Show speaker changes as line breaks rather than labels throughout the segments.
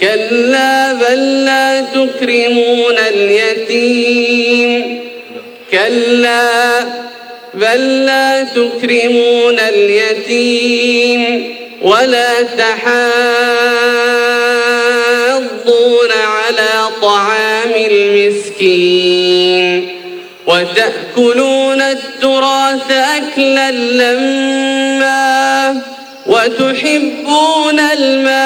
كلا بل لا تكرمون اليتيم. كلا بل لا تكرمون اليتيم. ولا تحاضون على طعام المسكين. وتأكلون التراث أكلا لما وتحبون المال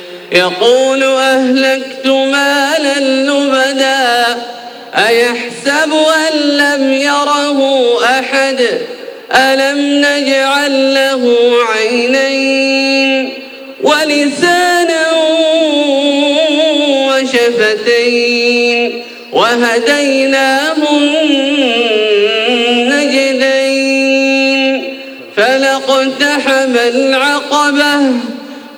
يقول أهلكت مالا لبدا أيحسب أن لم يره أحد؟ ألم نجعل له عينين ولسانا وشفتين وهديناه النجدين فلاقتحم العقبة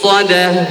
مؤصده